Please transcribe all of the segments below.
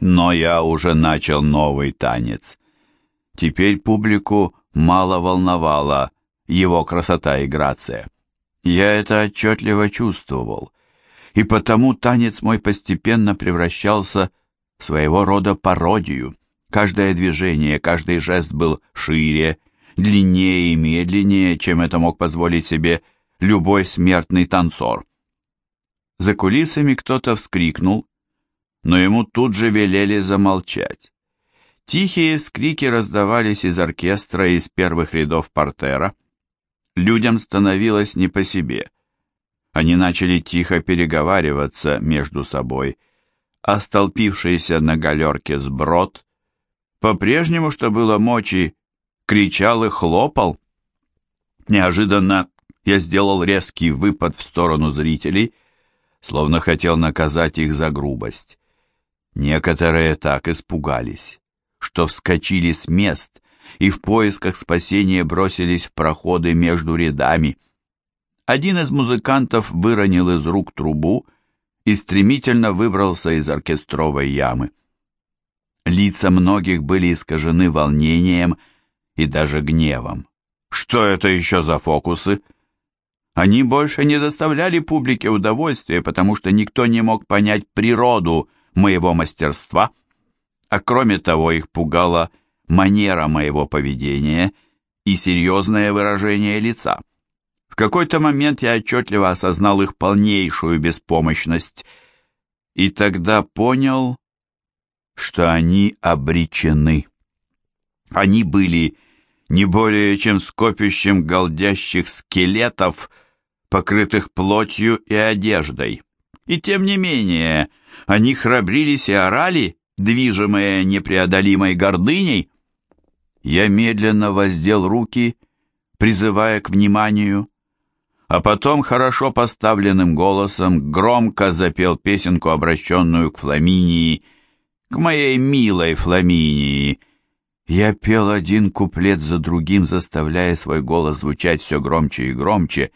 Но я уже начал новый танец. Теперь публику мало волновала его красота и грация. Я это отчетливо чувствовал, и потому танец мой постепенно превращался в своего рода пародию. Каждое движение, каждый жест был шире, длиннее и медленнее, чем это мог позволить себе любой смертный танцор. За кулисами кто-то вскрикнул, но ему тут же велели замолчать. Тихие скрики раздавались из оркестра из первых рядов портера. Людям становилось не по себе. Они начали тихо переговариваться между собой, а столпившийся на галерке сброд, по-прежнему, что было мочи, кричал и хлопал. Неожиданно я сделал резкий выпад в сторону зрителей, словно хотел наказать их за грубость. Некоторые так испугались что вскочили с мест и в поисках спасения бросились в проходы между рядами. Один из музыкантов выронил из рук трубу и стремительно выбрался из оркестровой ямы. Лица многих были искажены волнением и даже гневом. Что это еще за фокусы? Они больше не доставляли публике удовольствия, потому что никто не мог понять природу моего мастерства — а кроме того их пугала манера моего поведения и серьезное выражение лица. В какой-то момент я отчетливо осознал их полнейшую беспомощность и тогда понял, что они обречены. Они были не более чем скопищем голдящих скелетов, покрытых плотью и одеждой. И тем не менее, они храбрились и орали, движимые непреодолимой гордыней, я медленно воздел руки, призывая к вниманию, а потом хорошо поставленным голосом громко запел песенку, обращенную к Фламинии, к моей милой Фламинии. Я пел один куплет за другим, заставляя свой голос звучать все громче и громче,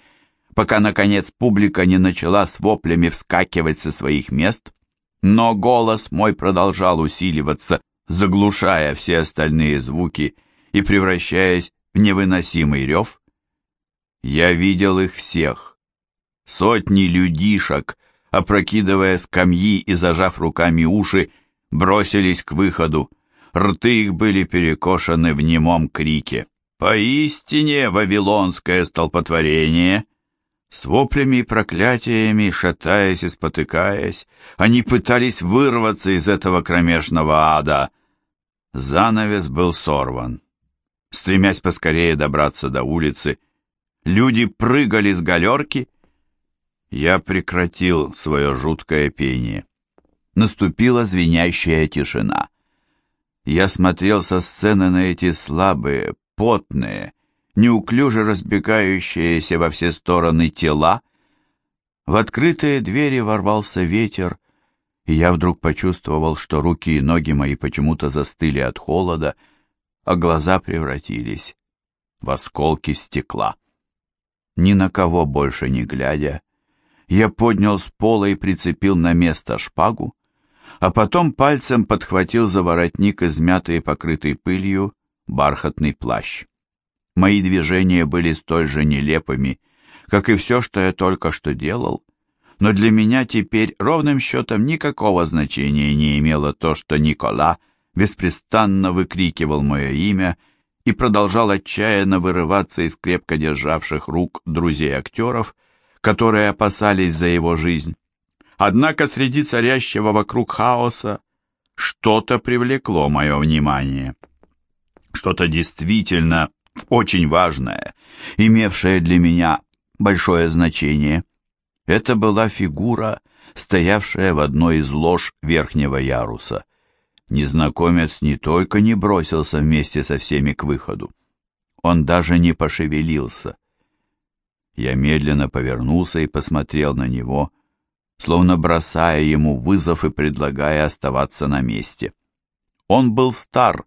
пока, наконец, публика не начала с воплями вскакивать со своих мест — но голос мой продолжал усиливаться, заглушая все остальные звуки и превращаясь в невыносимый рев. Я видел их всех. Сотни людишек, опрокидывая скамьи и зажав руками уши, бросились к выходу. Рты их были перекошены в немом крике. Поистине вавилонское столпотворение — с воплями и проклятиями, шатаясь и спотыкаясь, они пытались вырваться из этого кромешного ада. Занавес был сорван. Стремясь поскорее добраться до улицы, люди прыгали с галерки. Я прекратил свое жуткое пение. Наступила звенящая тишина. Я смотрел со сцены на эти слабые, потные, неуклюже разбегающиеся во все стороны тела. В открытые двери ворвался ветер, и я вдруг почувствовал, что руки и ноги мои почему-то застыли от холода, а глаза превратились в осколки стекла. Ни на кого больше не глядя, я поднял с пола и прицепил на место шпагу, а потом пальцем подхватил за воротник измятый покрытый пылью бархатный плащ. Мои движения были столь же нелепыми, как и все, что я только что делал, но для меня теперь ровным счетом никакого значения не имело то, что Никола беспрестанно выкрикивал мое имя и продолжал отчаянно вырываться из крепко державших рук друзей актеров, которые опасались за его жизнь. Однако среди царящего вокруг хаоса что-то привлекло мое внимание. Что-то действительно очень важное, имевшее для меня большое значение. Это была фигура, стоявшая в одной из лож верхнего яруса. Незнакомец не только не бросился вместе со всеми к выходу, он даже не пошевелился. Я медленно повернулся и посмотрел на него, словно бросая ему вызов и предлагая оставаться на месте. Он был стар,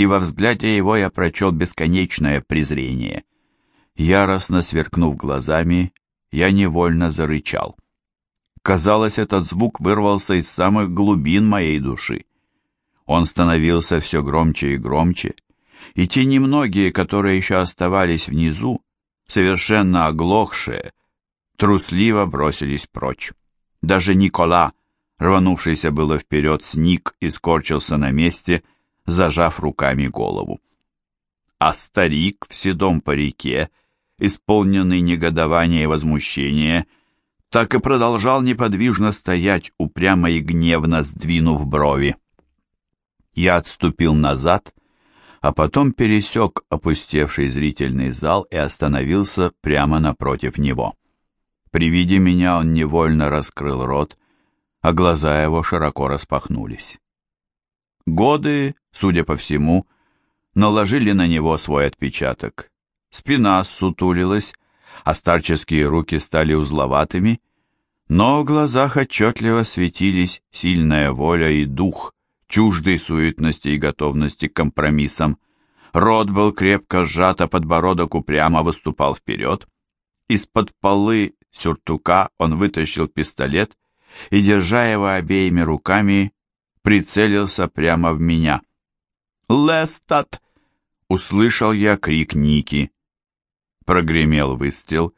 и во взгляде его я прочел бесконечное презрение. Яростно сверкнув глазами, я невольно зарычал. Казалось, этот звук вырвался из самых глубин моей души. Он становился все громче и громче, и те немногие, которые еще оставались внизу, совершенно оглохшие, трусливо бросились прочь. Даже Никола, рванувшийся было вперед, сник и скорчился на месте, зажав руками голову. А старик в седом парике, исполненный негодования и возмущения, так и продолжал неподвижно стоять, упрямо и гневно сдвинув брови. Я отступил назад, а потом пересек опустевший зрительный зал и остановился прямо напротив него. При виде меня он невольно раскрыл рот, а глаза его широко распахнулись. Годы, судя по всему, наложили на него свой отпечаток. Спина сутулилась, а старческие руки стали узловатыми, но в глазах отчетливо светились сильная воля и дух, чуждый суетности и готовности к компромиссам. Рот был крепко сжат, а подбородок упрямо выступал вперед. Из-под полы сюртука он вытащил пистолет и, держа его обеими руками, прицелился прямо в меня. «Лестат!» — услышал я крик Ники. Прогремел выстрел,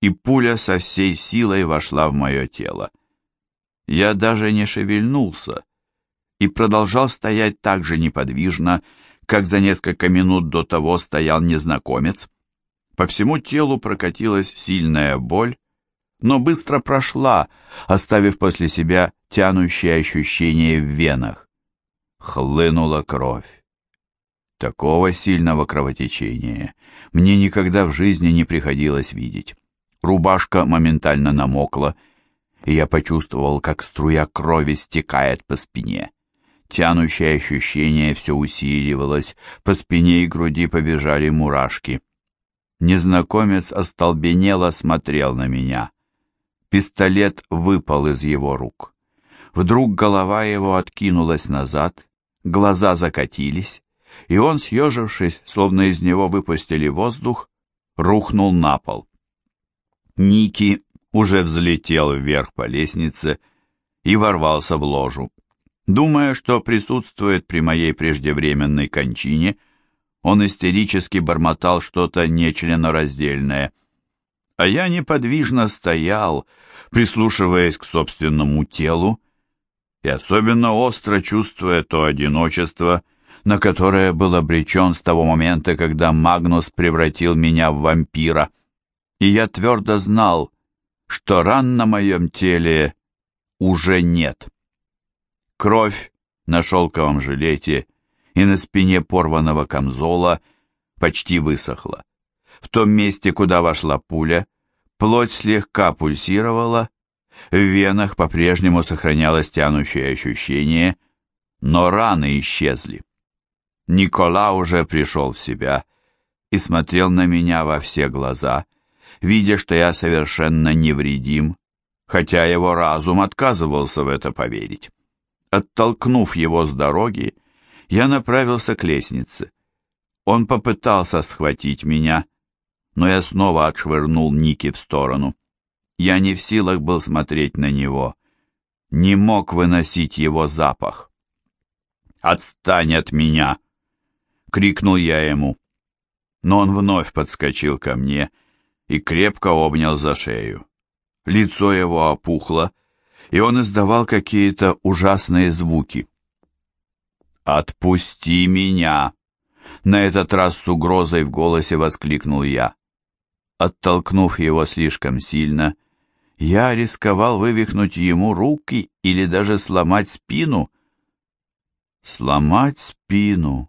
и пуля со всей силой вошла в мое тело. Я даже не шевельнулся и продолжал стоять так же неподвижно, как за несколько минут до того стоял незнакомец. По всему телу прокатилась сильная боль, но быстро прошла, оставив после себя тянущее ощущение в венах. Хлынула кровь. Такого сильного кровотечения мне никогда в жизни не приходилось видеть. Рубашка моментально намокла, и я почувствовал, как струя крови стекает по спине. Тянущее ощущение все усиливалось, по спине и груди побежали мурашки. Незнакомец остолбенело смотрел на меня. Пистолет выпал из его рук. Вдруг голова его откинулась назад, глаза закатились, и он, съежившись, словно из него выпустили воздух, рухнул на пол. Ники уже взлетел вверх по лестнице и ворвался в ложу. Думая, что присутствует при моей преждевременной кончине, он истерически бормотал что-то нечленораздельное. А я неподвижно стоял, прислушиваясь к собственному телу, и особенно остро чувствуя то одиночество, на которое был обречен с того момента, когда Магнус превратил меня в вампира. И я твердо знал, что ран на моем теле уже нет. Кровь на шелковом жилете и на спине порванного камзола почти высохла. В том месте, куда вошла пуля, плоть слегка пульсировала, в венах по-прежнему сохранялось тянущее ощущение, но раны исчезли. Никола уже пришел в себя и смотрел на меня во все глаза, видя, что я совершенно невредим, хотя его разум отказывался в это поверить. Оттолкнув его с дороги, я направился к лестнице. Он попытался схватить меня, но я снова отшвырнул Ники в сторону. Я не в силах был смотреть на него, не мог выносить его запах. «Отстань от меня!» — крикнул я ему. Но он вновь подскочил ко мне и крепко обнял за шею. Лицо его опухло, и он издавал какие-то ужасные звуки. «Отпусти меня!» На этот раз с угрозой в голосе воскликнул я. Оттолкнув его слишком сильно, я рисковал вывихнуть ему руки или даже сломать спину. Сломать спину.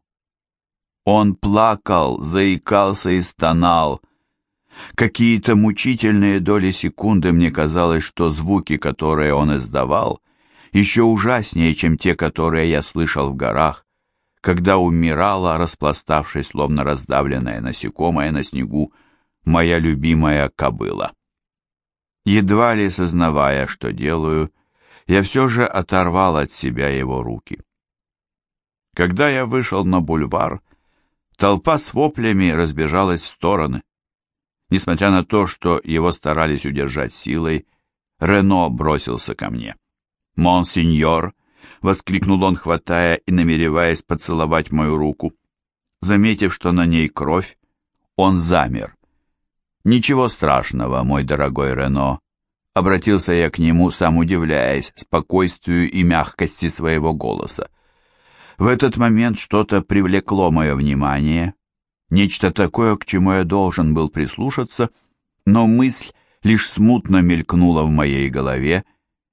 Он плакал, заикался и стонал. Какие-то мучительные доли секунды мне казалось, что звуки, которые он издавал, еще ужаснее, чем те, которые я слышал в горах, когда умирала, распластавшись, словно раздавленная насекомое на снегу, моя любимая кобыла. Едва ли сознавая, что делаю, я все же оторвал от себя его руки. Когда я вышел на бульвар, толпа с воплями разбежалась в стороны. Несмотря на то, что его старались удержать силой, Рено бросился ко мне. «Монсеньор, — воскликнул он, хватая и намереваясь поцеловать мою руку. Заметив, что на ней кровь, он замер. «Ничего страшного, мой дорогой Рено», — обратился я к нему, сам удивляясь спокойствию и мягкости своего голоса. В этот момент что-то привлекло мое внимание, нечто такое, к чему я должен был прислушаться, но мысль лишь смутно мелькнула в моей голове,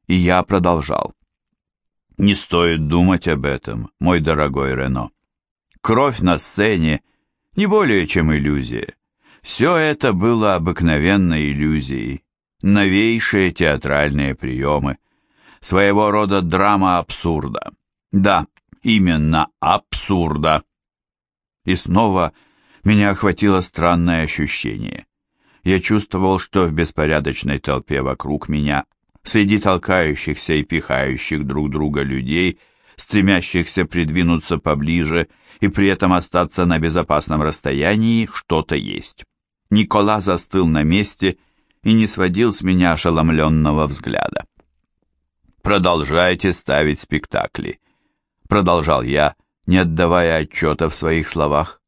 и я продолжал. «Не стоит думать об этом, мой дорогой Рено. Кровь на сцене не более чем иллюзия. Все это было обыкновенной иллюзией, новейшие театральные приемы, своего рода драма абсурда. Да, именно абсурда. И снова меня охватило странное ощущение. Я чувствовал, что в беспорядочной толпе вокруг меня, среди толкающихся и пихающих друг друга людей, стремящихся придвинуться поближе и при этом остаться на безопасном расстоянии, что-то есть. Никола застыл на месте и не сводил с меня ошеломленного взгляда. «Продолжайте ставить спектакли», — продолжал я, не отдавая отчета в своих словах.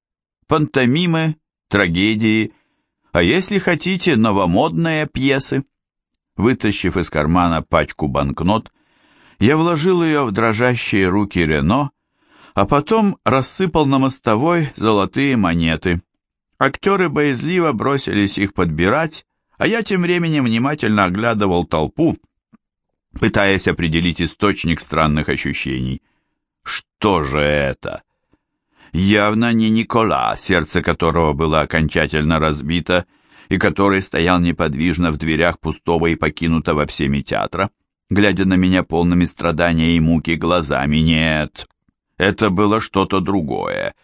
«Пантомимы, трагедии, а если хотите, новомодные пьесы». Вытащив из кармана пачку банкнот, я вложил ее в дрожащие руки Рено, а потом рассыпал на мостовой золотые монеты. Актеры боязливо бросились их подбирать, а я тем временем внимательно оглядывал толпу, пытаясь определить источник странных ощущений. Что же это? Явно не Никола, сердце которого было окончательно разбито, и который стоял неподвижно в дверях пустого и покинутого всеми театра, глядя на меня полными страдания и муки глазами. Нет, это было что-то другое,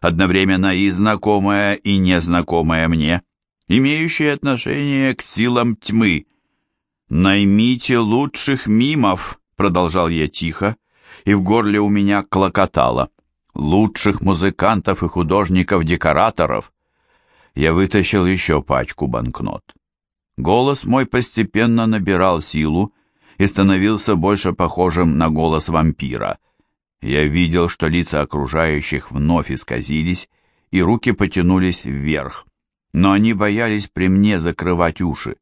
одновременно и знакомое, и незнакомое мне, имеющее отношение к силам тьмы. «Наймите лучших мимов», — продолжал я тихо, и в горле у меня клокотало лучших музыкантов и художников-декораторов. Я вытащил еще пачку банкнот. Голос мой постепенно набирал силу и становился больше похожим на голос вампира. Я видел, что лица окружающих вновь исказились, и руки потянулись вверх, но они боялись при мне закрывать уши.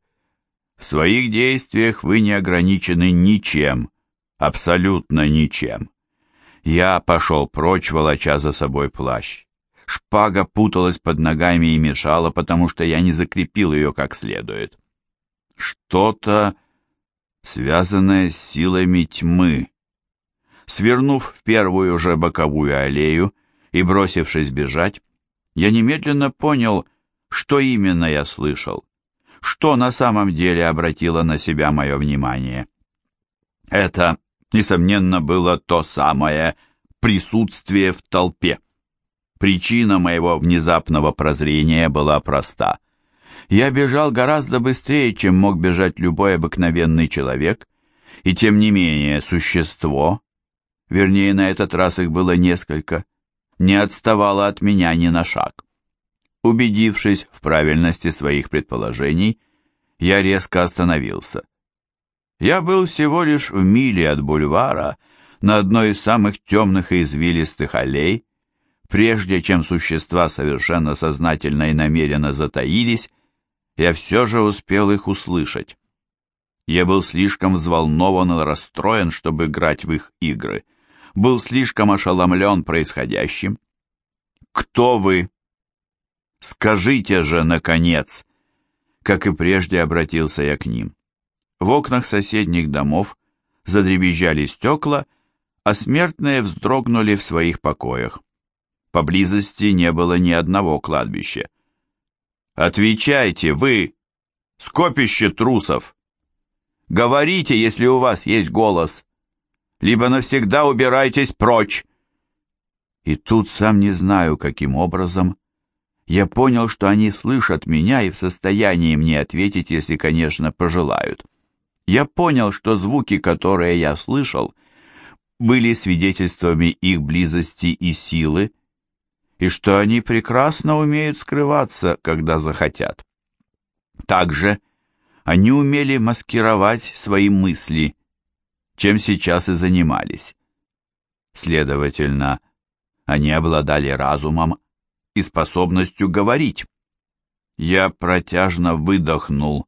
В своих действиях вы не ограничены ничем, абсолютно ничем. Я пошел прочь, волоча за собой плащ. Шпага путалась под ногами и мешала, потому что я не закрепил ее как следует. Что-то, связанное с силами тьмы. Свернув в первую же боковую аллею и бросившись бежать, я немедленно понял, что именно я слышал, что на самом деле обратило на себя мое внимание. Это несомненно, было то самое присутствие в толпе. Причина моего внезапного прозрения была проста. Я бежал гораздо быстрее, чем мог бежать любой обыкновенный человек, и тем не менее существо, вернее, на этот раз их было несколько, не отставало от меня ни на шаг. Убедившись в правильности своих предположений, я резко остановился. Я был всего лишь в миле от бульвара, на одной из самых темных и извилистых аллей, прежде чем существа совершенно сознательно и намеренно затаились, я все же успел их услышать. Я был слишком взволнован и расстроен, чтобы играть в их игры, был слишком ошеломлен происходящим. «Кто вы?» «Скажите же, наконец!» Как и прежде обратился я к ним. В окнах соседних домов задребезжали стекла, а смертные вздрогнули в своих покоях. Поблизости не было ни одного кладбища. «Отвечайте, вы, скопище трусов! Говорите, если у вас есть голос, либо навсегда убирайтесь прочь!» И тут, сам не знаю, каким образом, я понял, что они слышат меня и в состоянии мне ответить, если, конечно, пожелают я понял, что звуки, которые я слышал, были свидетельствами их близости и силы, и что они прекрасно умеют скрываться, когда захотят. Также они умели маскировать свои мысли, чем сейчас и занимались. следовательно, они обладали разумом и способностью говорить. Я протяжно выдохнул.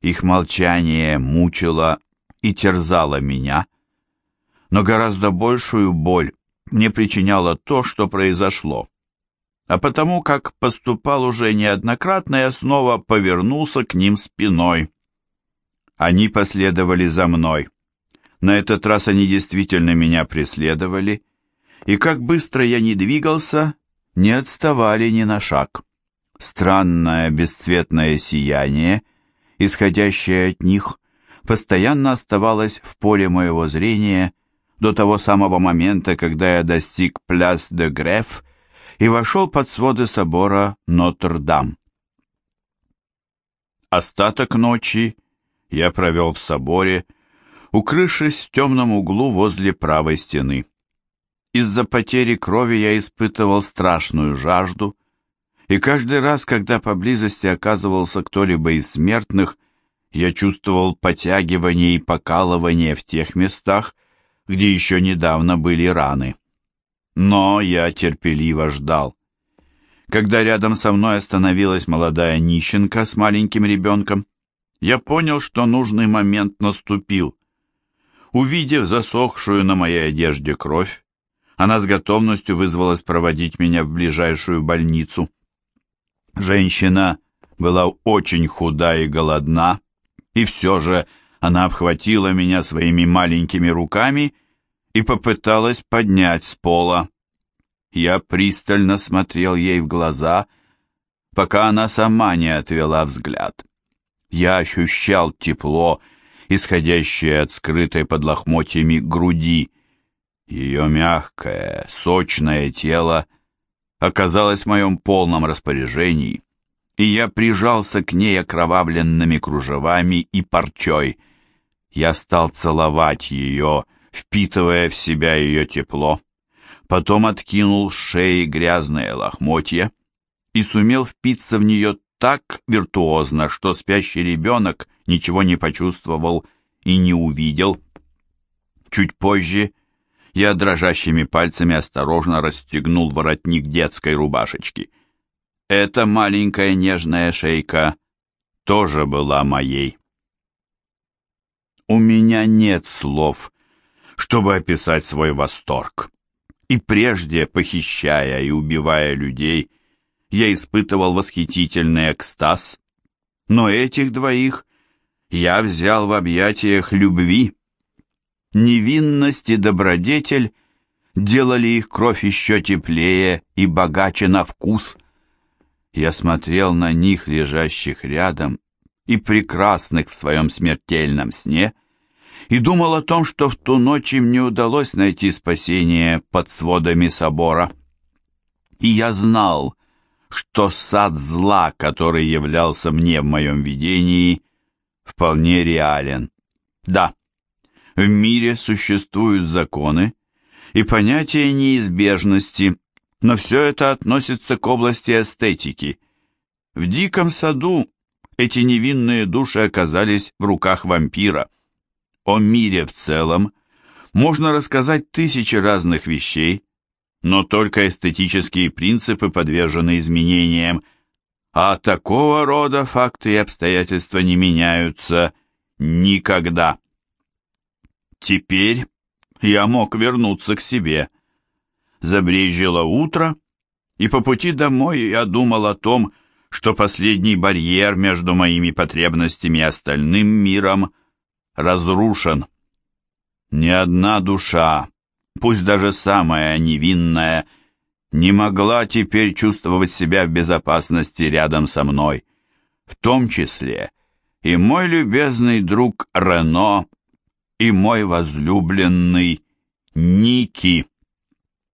Их молчание мучило и терзало меня, но гораздо большую боль мне причиняло то, что произошло. А потому как поступал уже неоднократно, я снова повернулся к ним спиной. Они последовали за мной. На этот раз они действительно меня преследовали, и как быстро я не двигался, не отставали ни на шаг. Странное бесцветное сияние, исходящее от них, постоянно оставалось в поле моего зрения до того самого момента, когда я достиг Пляс-де-Греф и вошел под своды собора Нотр-Дам. Остаток ночи я провел в соборе, укрывшись в темном углу возле правой стены. Из-за потери крови я испытывал страшную жажду, и каждый раз, когда поблизости оказывался кто-либо из смертных, я чувствовал потягивание и покалывание в тех местах, где еще недавно были раны. Но я терпеливо ждал. Когда рядом со мной остановилась молодая нищенка с маленьким ребенком, я понял, что нужный момент наступил. Увидев засохшую на моей одежде кровь, она с готовностью вызвалась проводить меня в ближайшую больницу. Женщина была очень худа и голодна, и все же она обхватила меня своими маленькими руками и попыталась поднять с пола. Я пристально смотрел ей в глаза, пока она сама не отвела взгляд. Я ощущал тепло, исходящее от скрытой под лохмотьями груди. Ее мягкое, сочное тело оказалось в моем полном распоряжении, и я прижался к ней окровавленными кружевами и парчой. Я стал целовать ее, впитывая в себя ее тепло, потом откинул с шеи грязные лохмотья и сумел впиться в нее так виртуозно, что спящий ребенок ничего не почувствовал и не увидел. Чуть позже я дрожащими пальцами осторожно расстегнул воротник детской рубашечки. Эта маленькая нежная шейка тоже была моей. У меня нет слов, чтобы описать свой восторг. И прежде, похищая и убивая людей, я испытывал восхитительный экстаз, но этих двоих я взял в объятиях любви. Невинность и добродетель делали их кровь еще теплее и богаче на вкус. Я смотрел на них, лежащих рядом, и прекрасных в своем смертельном сне, и думал о том, что в ту ночь им не удалось найти спасение под сводами собора. И я знал, что сад зла, который являлся мне в моем видении, вполне реален. Да, в мире существуют законы и понятие неизбежности, но все это относится к области эстетики. В диком саду эти невинные души оказались в руках вампира. О мире в целом можно рассказать тысячи разных вещей, но только эстетические принципы подвержены изменениям, а такого рода факты и обстоятельства не меняются никогда. Теперь я мог вернуться к себе. Забрежило утро, и по пути домой я думал о том, что последний барьер между моими потребностями и остальным миром разрушен. Ни одна душа пусть даже самая невинная, не могла теперь чувствовать себя в безопасности рядом со мной, в том числе и мой любезный друг Рено, и мой возлюбленный Ники.